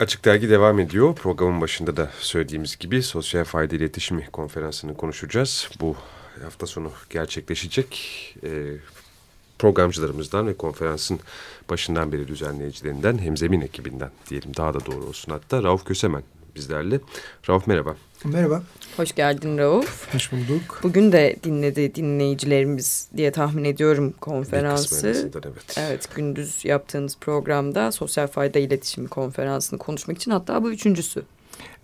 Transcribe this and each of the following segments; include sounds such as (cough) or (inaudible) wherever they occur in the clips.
Açık Dergi devam ediyor. Programın başında da söylediğimiz gibi sosyal fayda iletişimi konferansını konuşacağız. Bu hafta sonu gerçekleşecek. E, programcılarımızdan ve konferansın başından beri düzenleyicilerinden Hemzemin ekibinden diyelim daha da doğru olsun hatta Rauf Kösemen bizlerle. Rauf merhaba. Merhaba. Hoş geldin Rauf. Hoş bulduk. Bugün de dinledi dinleyicilerimiz diye tahmin ediyorum konferansı. evet. Evet gündüz yaptığınız programda sosyal fayda iletişimi konferansını konuşmak için hatta bu üçüncüsü.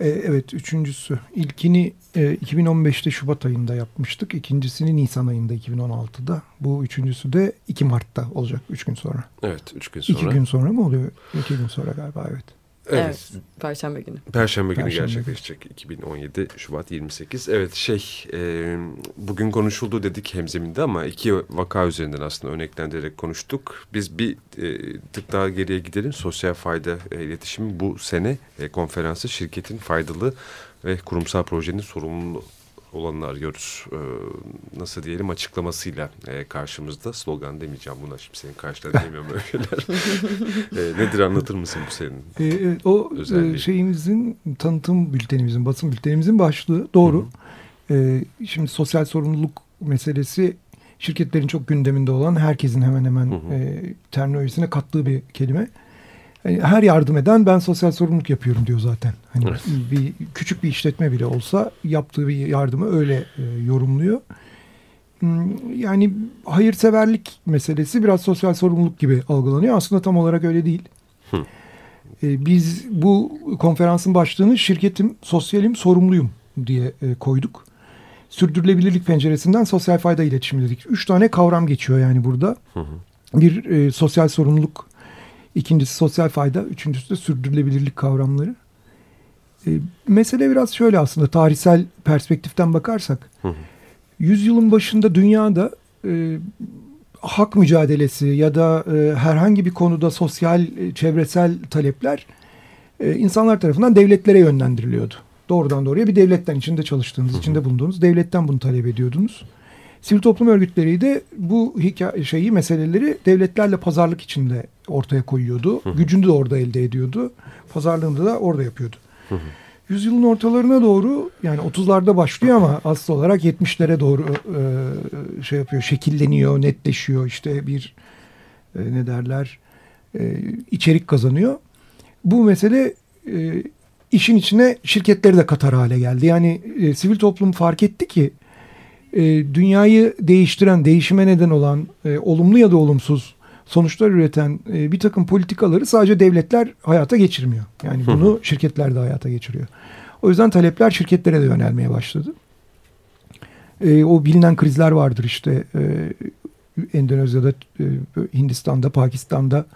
Ee, evet üçüncüsü. İlkini e, 2015'te Şubat ayında yapmıştık. İkincisini Nisan ayında 2016'da. Bu üçüncüsü de 2 Mart'ta olacak üç gün sonra. Evet üç gün sonra. İki gün sonra mı oluyor? İki gün sonra galiba evet. Evet. evet. Perşembe günü. Perşembe günü Perşembe gerçekleşecek. 2017 Şubat 28. Evet şey e, bugün konuşuldu dedik hemzeminde ama iki vaka üzerinden aslında örneklendirerek konuştuk. Biz bir e, tık daha geriye gidelim. Sosyal fayda e, iletişimi bu sene e, konferansı şirketin faydalı ve kurumsal projenin sorumluluğu olanını arıyoruz. Ee, nasıl diyelim açıklamasıyla e, karşımızda. Slogan demeyeceğim buna şimdi senin karşıda demiyorum öyle şeyler. (laughs) e, nedir anlatır mısın bu senin e, O e, özelliği? şeyimizin tanıtım bültenimizin, basın bültenimizin başlığı doğru. Hı hı. E, şimdi sosyal sorumluluk meselesi şirketlerin çok gündeminde olan herkesin hemen hemen hı hı. E, terminolojisine kattığı bir kelime. Yani her yardım eden ben sosyal sorumluluk yapıyorum diyor zaten. Hani evet. bir küçük bir işletme bile olsa yaptığı bir yardımı öyle e, yorumluyor. Hmm, yani hayırseverlik meselesi biraz sosyal sorumluluk gibi algılanıyor. Aslında tam olarak öyle değil. Hı. E, biz bu konferansın başlığını şirketim, sosyalim, sorumluyum diye e, koyduk. Sürdürülebilirlik penceresinden sosyal fayda iletişimi dedik. Üç tane kavram geçiyor yani burada. Hı hı. Bir e, sosyal sorumluluk İkincisi sosyal fayda, üçüncüsü de sürdürülebilirlik kavramları. E, mesele biraz şöyle aslında tarihsel perspektiften bakarsak. Hı hı. Yüzyılın başında dünyada e, hak mücadelesi ya da e, herhangi bir konuda sosyal, e, çevresel talepler e, insanlar tarafından devletlere yönlendiriliyordu. Doğrudan doğruya bir devletten içinde çalıştığınız, hı hı. içinde bulunduğunuz devletten bunu talep ediyordunuz. Sivil toplum örgütleri de bu hikaye, şeyi meseleleri devletlerle pazarlık içinde ortaya koyuyordu. Hı hı. Gücünü de orada elde ediyordu. Pazarlığını da orada yapıyordu. Hı hı. Yüzyılın ortalarına doğru yani 30'larda başlıyor ama asıl olarak 70'lere doğru e, şey yapıyor, şekilleniyor, netleşiyor. İşte bir e, ne derler e, içerik kazanıyor. Bu mesele e, işin içine şirketleri de katar hale geldi. Yani e, sivil toplum fark etti ki e, dünyayı değiştiren, değişime neden olan e, olumlu ya da olumsuz sonuçlar üreten e, bir takım politikaları sadece devletler hayata geçirmiyor. Yani bunu şirketler de hayata geçiriyor. O yüzden talepler şirketlere de yönelmeye başladı. E, o bilinen krizler vardır işte e, Endonezya'da, e, Hindistan'da, Pakistan'da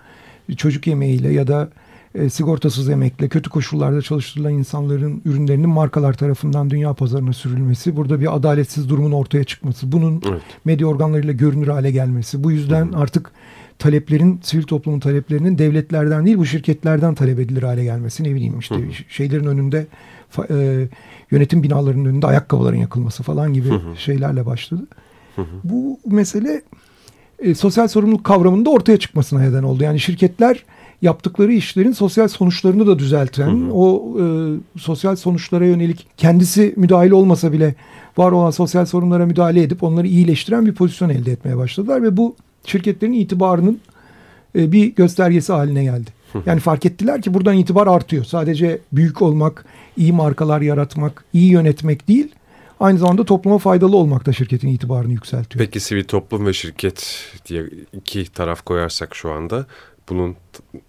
çocuk yemeğiyle ya da e, sigortasız emekle, kötü koşullarda çalıştırılan insanların ürünlerinin markalar tarafından dünya pazarına sürülmesi, burada bir adaletsiz durumun ortaya çıkması, bunun evet. medya organlarıyla görünür hale gelmesi. Bu yüzden Hı. artık taleplerin, sivil toplumun taleplerinin devletlerden değil bu şirketlerden talep edilir hale gelmesi. Ne bileyim işte Hı. şeylerin önünde, e, yönetim binalarının önünde ayakkabıların yakılması falan gibi Hı. şeylerle başladı. Hı. Bu mesele e, sosyal sorumluluk kavramında ortaya çıkmasına neden oldu. Yani şirketler yaptıkları işlerin sosyal sonuçlarını da düzelten, hı hı. o e, sosyal sonuçlara yönelik kendisi müdahil olmasa bile var olan sosyal sorunlara müdahale edip onları iyileştiren bir pozisyon elde etmeye başladılar ve bu şirketlerin itibarının e, bir göstergesi haline geldi. Yani fark ettiler ki buradan itibar artıyor. Sadece büyük olmak, iyi markalar yaratmak, iyi yönetmek değil, aynı zamanda topluma faydalı olmak da şirketin itibarını yükseltiyor. Peki sivil toplum ve şirket diye iki taraf koyarsak şu anda bunun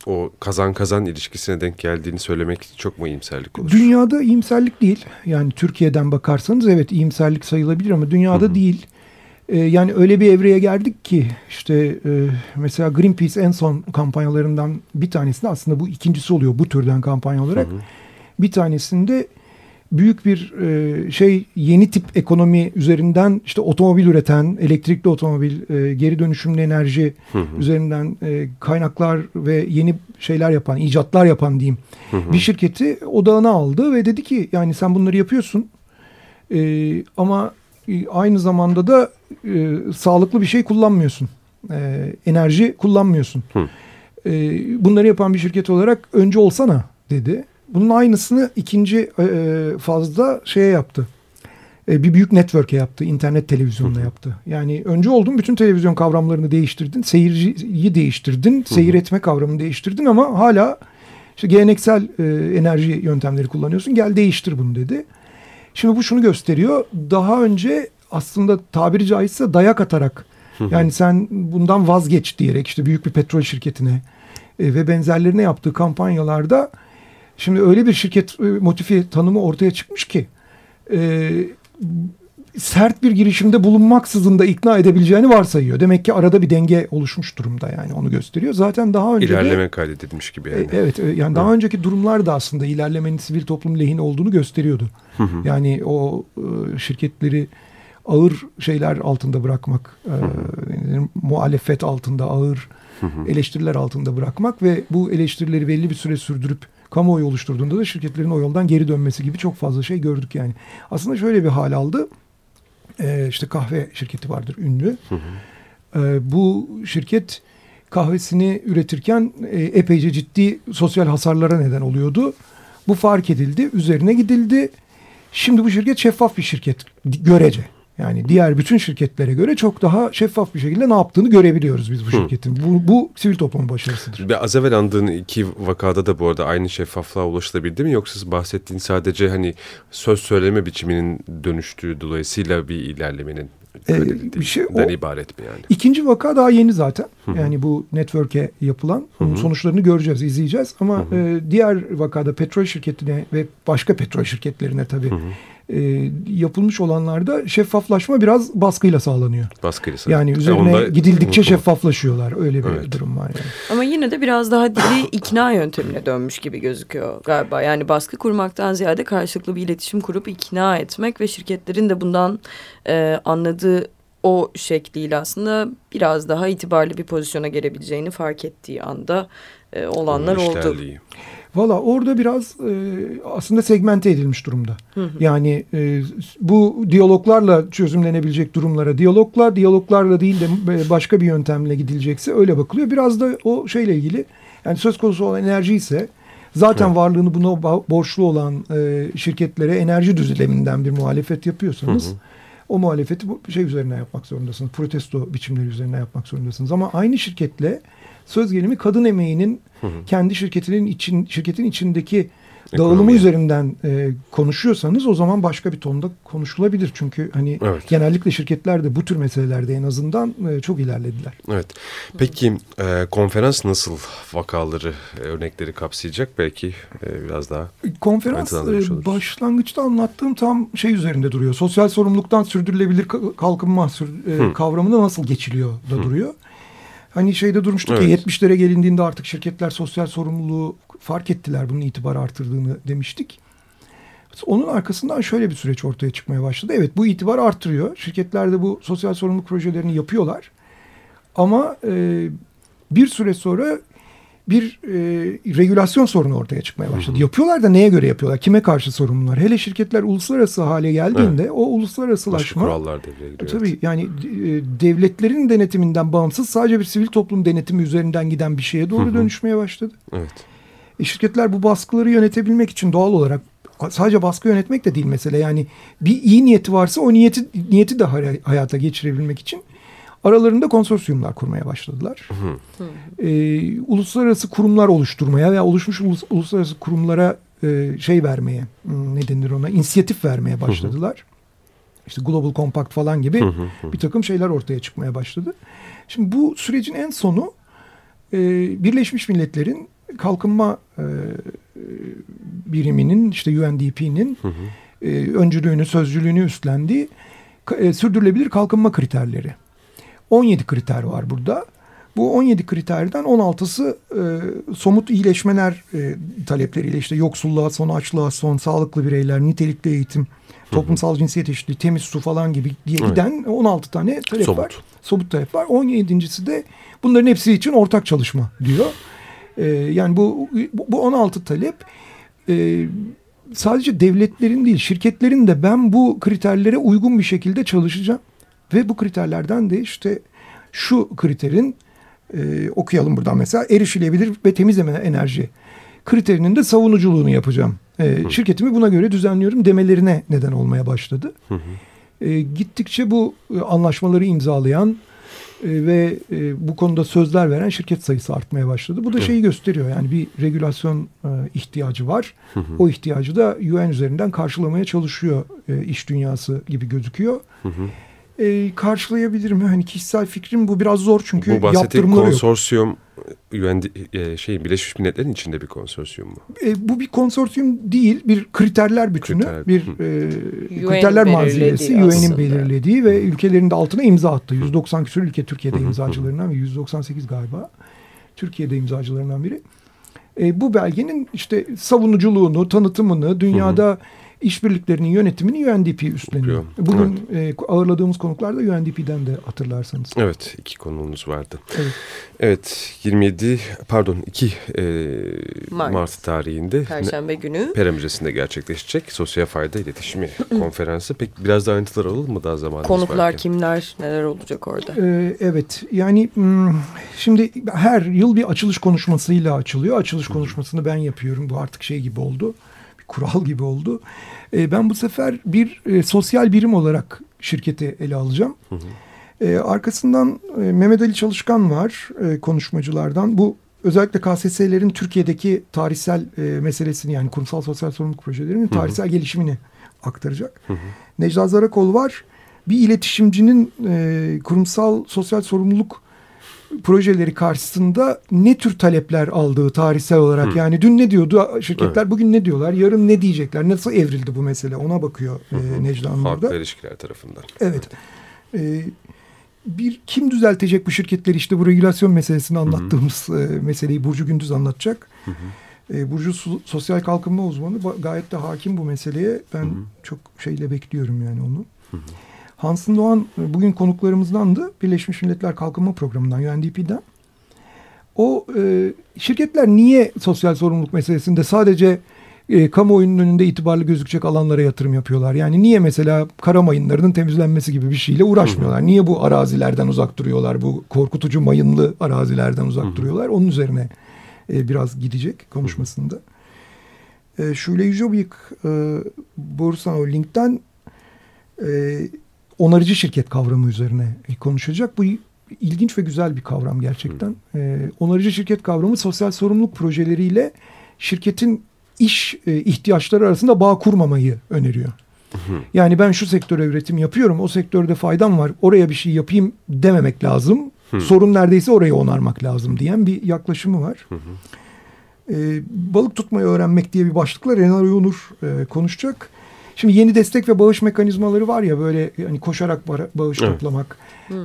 o kazan kazan ilişkisine denk geldiğini söylemek çok mu iyimserlik olur? Dünyada iyimserlik değil. Yani Türkiye'den bakarsanız evet iyimserlik sayılabilir ama dünyada Hı-hı. değil. Ee, yani öyle bir evreye geldik ki işte e, mesela Greenpeace en son kampanyalarından bir tanesinde aslında bu ikincisi oluyor bu türden kampanya olarak. Hı-hı. Bir tanesinde büyük bir e, şey yeni tip ekonomi üzerinden işte otomobil üreten, elektrikli otomobil, e, geri dönüşümlü enerji hı hı. üzerinden e, kaynaklar ve yeni şeyler yapan, icatlar yapan diyeyim hı hı. bir şirketi odağına aldı ve dedi ki yani sen bunları yapıyorsun e, ama e, aynı zamanda da e, sağlıklı bir şey kullanmıyorsun. E, enerji kullanmıyorsun. Hı. E, bunları yapan bir şirket olarak önce olsana dedi. Bunun aynısını ikinci e, fazda şeye yaptı. E, bir büyük network'e yaptı. internet televizyonuna yaptı. Yani önce oldun bütün televizyon kavramlarını değiştirdin. Seyirciyi değiştirdin. Seyir etme kavramını değiştirdin ama hala işte geleneksel e, enerji yöntemleri kullanıyorsun. Gel değiştir bunu dedi. Şimdi bu şunu gösteriyor. Daha önce aslında tabiri caizse dayak atarak yani sen bundan vazgeç diyerek işte büyük bir petrol şirketine e, ve benzerlerine yaptığı kampanyalarda şimdi öyle bir şirket e, motifi tanımı ortaya çıkmış ki e, sert bir girişimde bulunmaksızın da ikna edebileceğini varsayıyor. Demek ki arada bir denge oluşmuş durumda yani onu gösteriyor. Zaten daha önce İlerleme de, kaydedilmiş gibi yani. E, evet e, yani daha önceki durumlar da aslında ilerlemenin sivil toplum lehine olduğunu gösteriyordu. Yani o e, şirketleri ağır şeyler altında bırakmak, e, muhalefet altında ağır eleştiriler altında bırakmak ve bu eleştirileri belli bir süre sürdürüp kamuoyu oluşturduğunda da şirketlerin o yoldan geri dönmesi gibi çok fazla şey gördük yani. Aslında şöyle bir hal aldı. E, işte kahve şirketi vardır ünlü. Hı hı. E, bu şirket kahvesini üretirken e, epeyce ciddi sosyal hasarlara neden oluyordu. Bu fark edildi, üzerine gidildi. Şimdi bu şirket şeffaf bir şirket görece. Yani diğer bütün şirketlere göre çok daha şeffaf bir şekilde ne yaptığını görebiliyoruz biz bu şirketin. Bu, bu sivil toplumun başarısıdır. Ve az evvel andığın iki vakada da bu arada aynı şeffaflığa ulaşılabildi mi? Yoksa bahsettiğin sadece hani söz söyleme biçiminin dönüştüğü dolayısıyla bir ilerlemenin ee, bir şey o, ibaret mi yani? İkinci vaka daha yeni zaten. Hı-hı. Yani bu network'e yapılan Hı-hı. sonuçlarını göreceğiz, izleyeceğiz. Ama e, diğer vakada petrol şirketine ve başka petrol şirketlerine tabii Hı-hı e, yapılmış olanlarda şeffaflaşma biraz baskıyla sağlanıyor. Baskıyla sağlanıyor. Yani üzerine e onda, gidildikçe unutma. şeffaflaşıyorlar. Öyle bir evet. durum var yani. Ama yine de biraz daha dili (laughs) ikna yöntemine dönmüş gibi gözüküyor galiba. Yani baskı kurmaktan ziyade karşılıklı bir iletişim kurup ikna etmek ve şirketlerin de bundan e, anladığı o şekliyle aslında biraz daha itibarlı bir pozisyona gelebileceğini fark ettiği anda e, olanlar oldu. Valla orada biraz e, aslında segmente edilmiş durumda. Hı hı. Yani e, bu diyaloglarla çözümlenebilecek durumlara diyalogla, diyaloglarla değil de başka bir yöntemle gidilecekse öyle bakılıyor. Biraz da o şeyle ilgili yani söz konusu olan enerji ise zaten evet. varlığını buna borçlu olan e, şirketlere enerji düzleminden bir muhalefet yapıyorsanız... Hı hı o muhalefeti bu şey üzerine yapmak zorundasınız. Protesto biçimleri üzerine yapmak zorundasınız. Ama aynı şirketle söz gelimi kadın emeğinin hı hı. kendi şirketinin için şirketin içindeki Ekonomi. dağılımı üzerinden e, konuşuyorsanız o zaman başka bir tonda konuşulabilir. Çünkü hani evet. genellikle şirketler de bu tür meselelerde en azından e, çok ilerlediler. Evet. Peki e, konferans nasıl vakaları, e, örnekleri kapsayacak? Belki e, biraz daha Konferans e, başlangıçta anlattığım tam şey üzerinde duruyor. Sosyal sorumluluktan sürdürülebilir kalkınma sür, e, kavramında nasıl geçiliyor da Hı. duruyor. Hani şeyde durmuştuk evet. ya 70'lere gelindiğinde artık şirketler sosyal sorumluluğu fark ettiler bunun itibar artırdığını demiştik. Onun arkasından şöyle bir süreç ortaya çıkmaya başladı. Evet bu itibar artırıyor. Şirketler de bu sosyal sorumluluk projelerini yapıyorlar. Ama e, bir süre sonra bir e, regülasyon sorunu ortaya çıkmaya başladı. Hı hı. Yapıyorlar da neye göre yapıyorlar? Kime karşı sorumlular? Hele şirketler uluslararası hale geldiğinde evet. o uluslararasılaşma... Başka kurallar devreye giriyor. Tabii yani e, devletlerin denetiminden bağımsız sadece bir sivil toplum denetimi üzerinden giden bir şeye doğru hı hı. dönüşmeye başladı. Evet. E, şirketler bu baskıları yönetebilmek için doğal olarak sadece baskı yönetmek de değil mesele. Yani bir iyi niyeti varsa o niyeti niyeti de hayata geçirebilmek için aralarında konsorsiyumlar kurmaya başladılar. Hı hı. Ee, uluslararası kurumlar oluşturmaya veya oluşmuş ulus, uluslararası kurumlara e, şey vermeye, hmm, ne denir ona, inisiyatif vermeye başladılar. Hı hı. İşte Global Compact falan gibi hı hı. bir takım şeyler ortaya çıkmaya başladı. Şimdi bu sürecin en sonu e, Birleşmiş Milletler'in kalkınma e, biriminin işte UNDP'nin e, öncülüğünü, sözcülüğünü üstlendiği e, sürdürülebilir kalkınma kriterleri. 17 kriter var burada. Bu 17 kriterden 16'sı e, somut iyileşmeler e, talepleriyle işte yoksulluğa son, açlığa son, sağlıklı bireyler, nitelikli eğitim, toplumsal cinsiyet eşitliği, temiz su falan gibi diye giden evet. 16 tane talep somut. var. Somut talep var. 17.si de bunların hepsi için ortak çalışma diyor. E, yani bu, bu 16 talep e, sadece devletlerin değil şirketlerin de ben bu kriterlere uygun bir şekilde çalışacağım. Ve bu kriterlerden de işte şu kriterin e, okuyalım buradan mesela erişilebilir ve temiz enerji kriterinin de savunuculuğunu yapacağım. E, şirketimi buna göre düzenliyorum demelerine neden olmaya başladı. Hı hı. E, gittikçe bu e, anlaşmaları imzalayan e, ve e, bu konuda sözler veren şirket sayısı artmaya başladı. Bu da şeyi gösteriyor yani bir regülasyon e, ihtiyacı var. Hı hı. O ihtiyacı da UN üzerinden karşılamaya çalışıyor e, iş dünyası gibi gözüküyor. Hı hı e, karşılayabilir mi? Hani kişisel fikrim bu biraz zor çünkü bu yaptırımları konsorsiyum yok. UN, e, şey Birleşmiş Milletler'in içinde bir konsorsiyum mu? E, bu bir konsorsiyum değil, bir kriterler bütünü, Kriter. bir e, kriterler malzemesi, UN'in belirlediği ve ülkelerin de altına imza attı. 190 küsur ülke Türkiye'de imzacılarından ve 198 galiba Türkiye'de imzacılarından biri. E, bu belgenin işte savunuculuğunu, tanıtımını, dünyada... Hı hı işbirliklerinin yönetimini UNDP üstleniyor. Bugün evet. e, ağırladığımız konuklarda UNDP'den de hatırlarsanız. Evet iki konuğumuz vardı. Evet, evet 27 pardon 2 e, Mart. Mart tarihinde Perşembe günü Pera Müzesi'nde gerçekleşecek Sosyal Fayda İletişimi Konferansı. Peki biraz daha ayrıntılar alalım mı daha zamanımız Konuklar varken? kimler neler olacak orada? Ee, evet yani şimdi her yıl bir açılış konuşmasıyla açılıyor. Açılış konuşmasını ben yapıyorum. Bu artık şey gibi oldu kural gibi oldu. E, ben bu sefer bir e, sosyal birim olarak şirketi ele alacağım. Hı hı. E, arkasından e, Mehmet Ali Çalışkan var e, konuşmacılardan. Bu özellikle KSS'lerin Türkiye'deki tarihsel e, meselesini yani kurumsal sosyal sorumluluk projelerinin tarihsel hı hı. gelişimini aktaracak. Hı hı. Necla Zarakol var. Bir iletişimcinin e, kurumsal sosyal sorumluluk projeleri karşısında ne tür talepler aldığı tarihsel olarak Hı. yani dün ne diyordu şirketler evet. bugün ne diyorlar yarın ne diyecekler nasıl evrildi bu mesele ona bakıyor Hı. e, Necla Hanım Halk orada. ilişkiler tarafından. Evet. E, bir kim düzeltecek bu şirketleri işte bu regülasyon meselesini anlattığımız hı hı. E, meseleyi Burcu Gündüz anlatacak. Hı hı. E, Burcu sosyal kalkınma uzmanı gayet de hakim bu meseleye. Ben hı hı. çok şeyle bekliyorum yani onu. Hı hı. Hansın Doğan e, bugün konuklarımızdandı. Birleşmiş Milletler Kalkınma Programı'ndan, UNDP'den. O e, şirketler niye sosyal sorumluluk meselesinde sadece e, kamuoyunun önünde itibarlı gözükecek alanlara yatırım yapıyorlar? Yani niye mesela kara mayınlarının temizlenmesi gibi bir şeyle uğraşmıyorlar? Niye bu arazilerden uzak duruyorlar? Bu korkutucu mayınlı arazilerden uzak duruyorlar? Onun üzerine e, biraz gidecek konuşmasında. E, Şule Yücobik e, Borsa Holding'den e, onarıcı şirket kavramı üzerine konuşacak. Bu ilginç ve güzel bir kavram gerçekten. Ee, onarıcı şirket kavramı sosyal sorumluluk projeleriyle şirketin iş e, ihtiyaçları arasında bağ kurmamayı öneriyor. Yani ben şu sektöre üretim yapıyorum, o sektörde faydam var, oraya bir şey yapayım dememek lazım. Sorun neredeyse orayı onarmak lazım diyen bir yaklaşımı var. Ee, balık tutmayı öğrenmek diye bir başlıkla Renar Yonur e, konuşacak. Şimdi yeni destek ve bağış mekanizmaları var ya böyle hani koşarak bağış evet. toplamak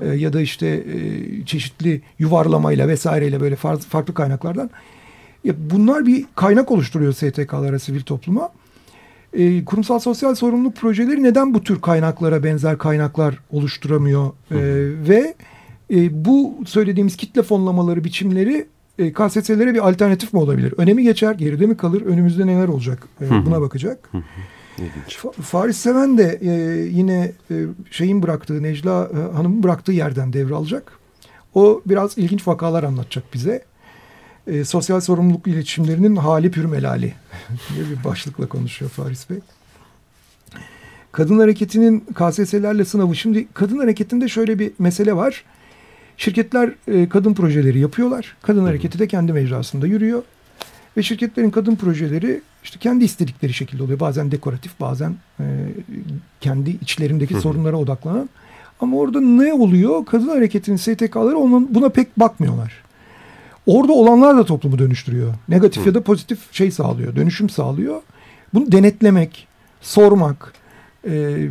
e, ya da işte e, çeşitli yuvarlamayla vesaireyle böyle farklı, farklı kaynaklardan. Ya bunlar bir kaynak oluşturuyor STK'lara, sivil topluma. E, kurumsal sosyal sorumluluk projeleri neden bu tür kaynaklara benzer kaynaklar oluşturamıyor? E, ve e, bu söylediğimiz kitle fonlamaları biçimleri e, KSS'lere bir alternatif mi olabilir? Önemi geçer, geride mi kalır? Önümüzde neler olacak? E, buna bakacak. İlginç. Faris Seven de e, yine e, şeyin bıraktığı Necla e, Hanım'ın bıraktığı yerden devralacak. O biraz ilginç vakalar anlatacak bize. E, sosyal sorumluluk iletişimlerinin hali pür melali (laughs) diye bir başlıkla konuşuyor Faris Bey. Kadın hareketinin KSS'lerle sınavı. Şimdi kadın hareketinde şöyle bir mesele var. Şirketler e, kadın projeleri yapıyorlar. Kadın hareketi de kendi mecrasında yürüyor. Ve şirketlerin kadın projeleri işte kendi istedikleri şekilde oluyor. Bazen dekoratif, bazen e, kendi içlerindeki Hı-hı. sorunlara odaklanan. Ama orada ne oluyor? Kadın hareketinin STK'ları onun, buna pek bakmıyorlar. Orada olanlar da toplumu dönüştürüyor. Negatif Hı. ya da pozitif şey sağlıyor, dönüşüm sağlıyor. Bunu denetlemek, sormak, e,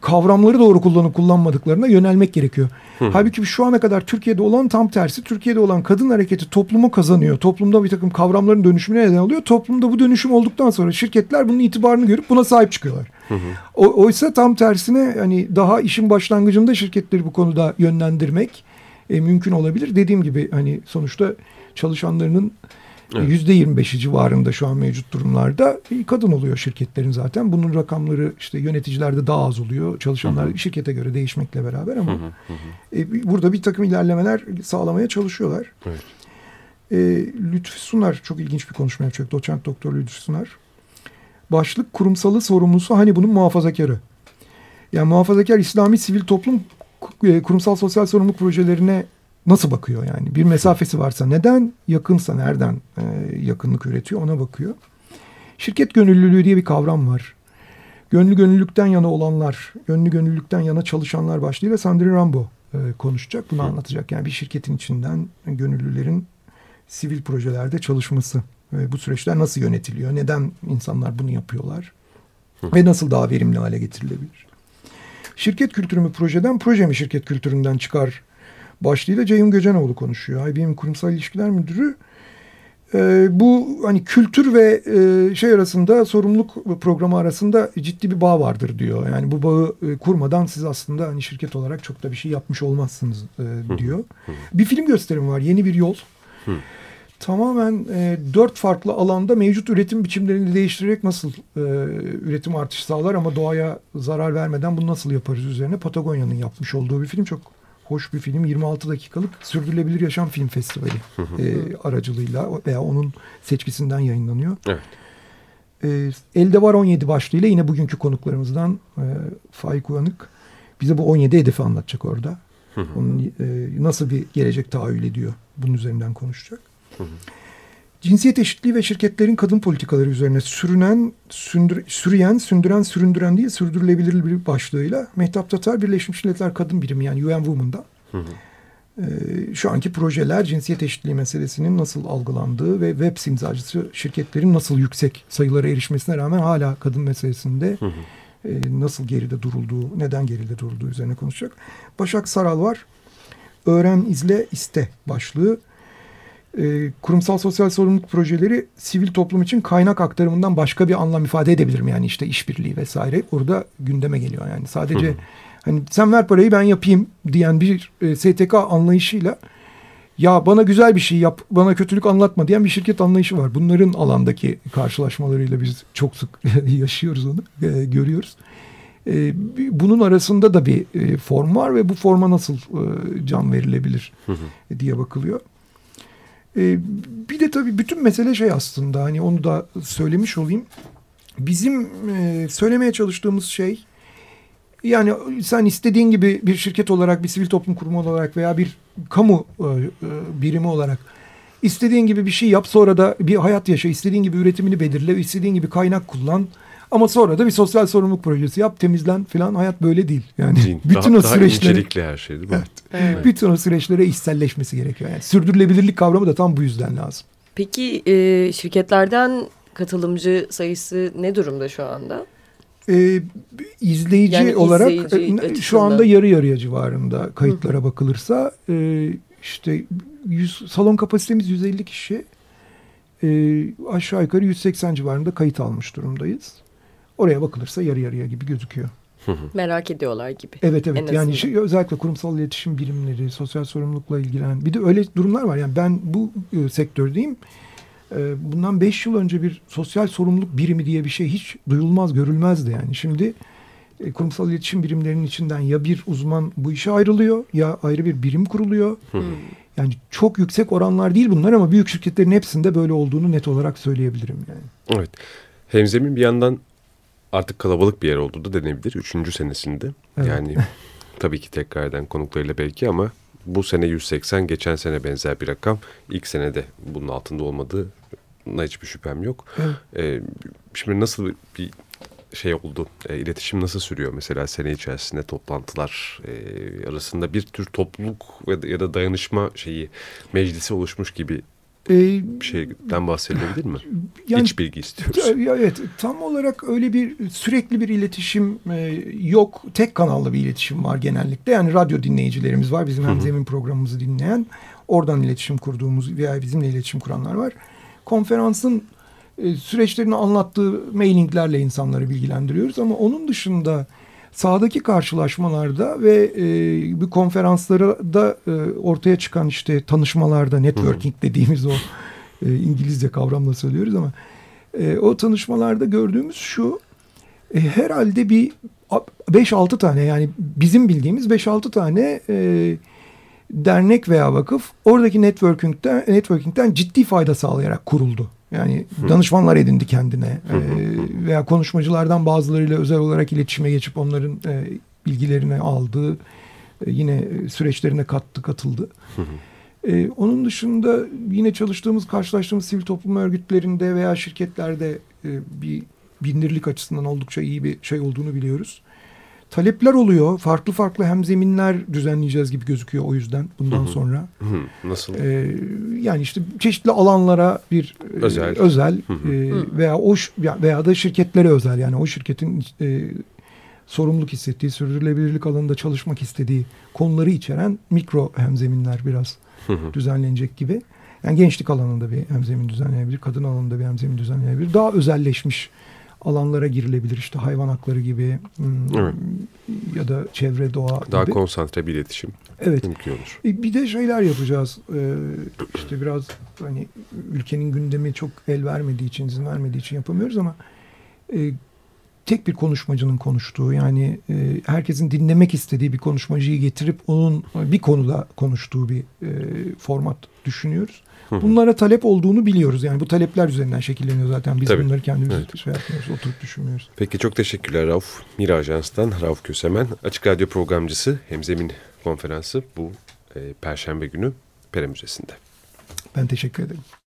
kavramları doğru kullanıp kullanmadıklarına yönelmek gerekiyor. Hı. Halbuki şu ana kadar Türkiye'de olan tam tersi. Türkiye'de olan kadın hareketi toplumu kazanıyor. Toplumda bir takım kavramların dönüşümüne neden oluyor. Toplumda bu dönüşüm olduktan sonra şirketler bunun itibarını görüp buna sahip çıkıyorlar. Hı hı. O, oysa tam tersine hani daha işin başlangıcında şirketleri bu konuda yönlendirmek e, mümkün olabilir. Dediğim gibi hani sonuçta çalışanlarının Evet. civarında şu an mevcut durumlarda kadın oluyor şirketlerin zaten. Bunun rakamları işte yöneticilerde daha az oluyor. Çalışanlar hı hı. şirkete göre değişmekle beraber ama hı hı hı. E, burada bir takım ilerlemeler sağlamaya çalışıyorlar. Evet. E, Lütfü Sunar çok ilginç bir konuşma yapacak. Doçent Doktor Lütfü Sunar. Başlık kurumsalı sorumlusu hani bunun muhafazakarı. Yani muhafazakar İslami sivil toplum e, kurumsal sosyal sorumluluk projelerine nasıl bakıyor yani? Bir mesafesi varsa neden, yakınsa nereden e, yakınlık üretiyor ona bakıyor. Şirket gönüllülüğü diye bir kavram var. Gönlü gönüllülükten yana olanlar, gönlü gönüllülükten yana çalışanlar başlığıyla Sandrine Rambo e, konuşacak. Bunu anlatacak. Yani bir şirketin içinden gönüllülerin sivil projelerde çalışması. Ve bu süreçler nasıl yönetiliyor? Neden insanlar bunu yapıyorlar? Ve nasıl daha verimli hale getirilebilir? Şirket kültürü mü projeden, proje mi şirket kültüründen çıkar başlığıyla Ceyhun Göcenoğlu konuşuyor. IBM Kurumsal İlişkiler Müdürü. E, bu hani kültür ve e, şey arasında sorumluluk programı arasında ciddi bir bağ vardır diyor. Yani bu bağı e, kurmadan siz aslında hani şirket olarak çok da bir şey yapmış olmazsınız e, diyor. Bir film gösterimi var. Yeni bir yol. Tamamen e, dört farklı alanda mevcut üretim biçimlerini değiştirerek nasıl e, üretim artışı sağlar ama doğaya zarar vermeden bunu nasıl yaparız üzerine Patagonya'nın yapmış olduğu bir film çok hoş bir film. 26 dakikalık Sürdürülebilir Yaşam Film Festivali e, aracılığıyla veya onun seçkisinden yayınlanıyor. Evet. E, Elde Var 17 başlığıyla yine bugünkü konuklarımızdan e, Faik Uyanık bize bu 17 hedefi anlatacak orada. Onun e, nasıl bir gelecek tahayyül ediyor bunun üzerinden konuşacak. Cinsiyet eşitliği ve şirketlerin kadın politikaları üzerine sürünen, sündür, sürüyen, sündüren, süründüren değil sürdürülebilir bir başlığıyla Mehtap Tatar Birleşmiş Milletler Kadın Birimi yani UN Women'da hı hı. E, şu anki projeler cinsiyet eşitliği meselesinin nasıl algılandığı ve web imzacısı şirketlerin nasıl yüksek sayılara erişmesine rağmen hala kadın meselesinde hı hı. E, nasıl geride durulduğu, neden geride durulduğu üzerine konuşacak. Başak Saral var. Öğren, izle, iste başlığı e, kurumsal sosyal sorumluluk projeleri sivil toplum için kaynak aktarımından başka bir anlam ifade edebilir mi? Yani işte işbirliği vesaire orada gündeme geliyor yani. Sadece hani sen ver parayı ben yapayım diyen bir e, STK anlayışıyla ya bana güzel bir şey yap, bana kötülük anlatma diyen bir şirket anlayışı var. Bunların alandaki karşılaşmalarıyla biz çok sık (laughs) yaşıyoruz onu, e, görüyoruz. E, bunun arasında da bir e, form var ve bu forma nasıl e, can verilebilir diye bakılıyor. E, bir de tabii bütün mesele şey aslında hani onu da söylemiş olayım. Bizim e, söylemeye çalıştığımız şey yani sen istediğin gibi bir şirket olarak, bir sivil toplum kurumu olarak veya bir kamu e, e, birimi olarak istediğin gibi bir şey yap sonra da bir hayat yaşa, istediğin gibi üretimini belirle, istediğin gibi kaynak kullan. Ama sonra da bir sosyal sorumluluk projesi yap, temizlen falan. Hayat böyle değil. Yani değil. (laughs) bütün daha, o süreçlere her şey değil mi? Evet. evet. Bütün o süreçlere işselleşmesi gerekiyor. Yani sürdürülebilirlik kavramı da tam bu yüzden lazım. Peki e, şirketlerden katılımcı sayısı ne durumda şu anda? E, izleyici yani olarak izleyici e, şu anda yarı yarıya civarında kayıtlara Hı. bakılırsa e, işte 100, salon kapasitemiz 150 kişi. E, aşağı yukarı 180 civarında kayıt almış durumdayız. Oraya bakılırsa yarı yarıya gibi gözüküyor. Merak ediyorlar gibi. Evet evet yani şey, özellikle kurumsal iletişim birimleri, sosyal sorumlulukla ilgilenen bir de öyle durumlar var. Yani ben bu e, sektördeyim. E, bundan beş yıl önce bir sosyal sorumluluk birimi diye bir şey hiç duyulmaz, görülmezdi yani. Şimdi e, kurumsal iletişim birimlerinin içinden ya bir uzman bu işe ayrılıyor ya ayrı bir birim kuruluyor. Yani çok yüksek oranlar değil bunlar ama büyük şirketlerin hepsinde böyle olduğunu net olarak söyleyebilirim yani. Evet. Hemzemin bir yandan artık kalabalık bir yer oldu da denebilir. Üçüncü senesinde. Evet. Yani (laughs) tabii ki tekrardan konuklarıyla belki ama bu sene 180, geçen sene benzer bir rakam. İlk senede bunun altında olmadığına hiçbir şüphem yok. Evet. Ee, şimdi nasıl bir şey oldu, e, iletişim nasıl sürüyor mesela sene içerisinde toplantılar e, arasında bir tür topluluk ya da dayanışma şeyi meclisi oluşmuş gibi bir şeyden bahsedilebilir mi? (laughs) Yani, İç bilgi istiyoruz. Evet tam olarak öyle bir sürekli bir iletişim e, yok. Tek kanallı bir iletişim var genellikle. Yani radyo dinleyicilerimiz var. Bizim hem zemin programımızı dinleyen. Oradan iletişim kurduğumuz veya bizimle iletişim kuranlar var. Konferansın e, süreçlerini anlattığı mailinglerle insanları bilgilendiriyoruz. Ama onun dışında sahadaki karşılaşmalarda ve e, bu konferanslara da e, ortaya çıkan işte tanışmalarda networking dediğimiz o e, İngilizce kavramla söylüyoruz ama e, o tanışmalarda gördüğümüz şu e, herhalde bir 5-6 tane yani bizim bildiğimiz 5-6 tane e, dernek veya vakıf oradaki networking'den, networking'den ciddi fayda sağlayarak kuruldu. Yani Hı. danışmanlar edindi kendine Hı. e, veya konuşmacılardan bazılarıyla özel olarak iletişime geçip onların e, bilgilerini aldı. E, yine süreçlerine kattı, katıldı. Hı E, onun dışında yine çalıştığımız, karşılaştığımız sivil toplum örgütlerinde veya şirketlerde e, bir bilinirlik açısından oldukça iyi bir şey olduğunu biliyoruz talepler oluyor. Farklı farklı hem zeminler düzenleyeceğiz gibi gözüküyor o yüzden bundan Hı-hı. sonra. Hı-hı. Nasıl? Ee, yani işte çeşitli alanlara bir e, özel, özel e, veya o veya da şirketlere özel yani o şirketin e, sorumluluk hissettiği, sürdürülebilirlik alanında çalışmak istediği konuları içeren mikro hemzeminler biraz Hı-hı. düzenlenecek gibi. Yani gençlik alanında bir hemzemin düzenleyebilir, kadın alanında bir hemzemin düzenleyebilir. Daha özelleşmiş alanlara girilebilir. işte hayvan hakları gibi hmm, evet. ya da çevre doğa Daha gibi. konsantre bir iletişim evet. mümkün olur. E, bir de şeyler yapacağız. Ee, işte biraz hani ülkenin gündemi çok el vermediği için, izin vermediği için yapamıyoruz ama e, tek bir konuşmacının konuştuğu yani e, herkesin dinlemek istediği bir konuşmacıyı getirip onun bir konuda konuştuğu bir e, format düşünüyoruz. Bunlara talep olduğunu biliyoruz. Yani bu talepler üzerinden şekilleniyor zaten. Biz Tabii. bunları kendimiz evet. şey yapmıyoruz, oturup düşünmüyoruz. Peki çok teşekkürler Rauf. Mira Ajans'tan Rauf Kösemen. Açık Radyo programcısı Hemzemin Konferansı bu e, Perşembe günü Pere Müzesi'nde. Ben teşekkür ederim.